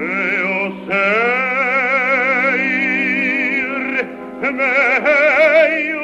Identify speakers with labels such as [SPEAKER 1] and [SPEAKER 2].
[SPEAKER 1] Eo mei